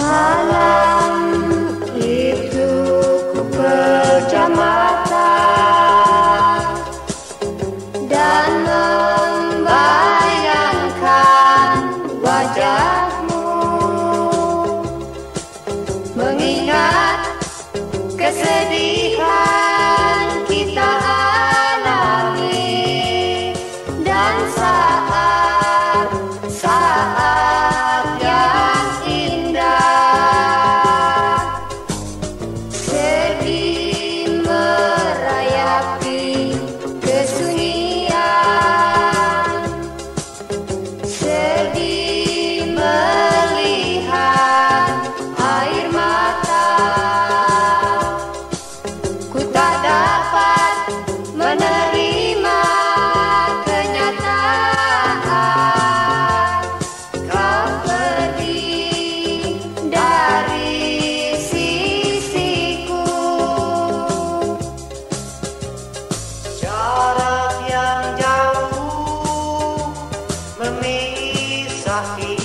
My Saki.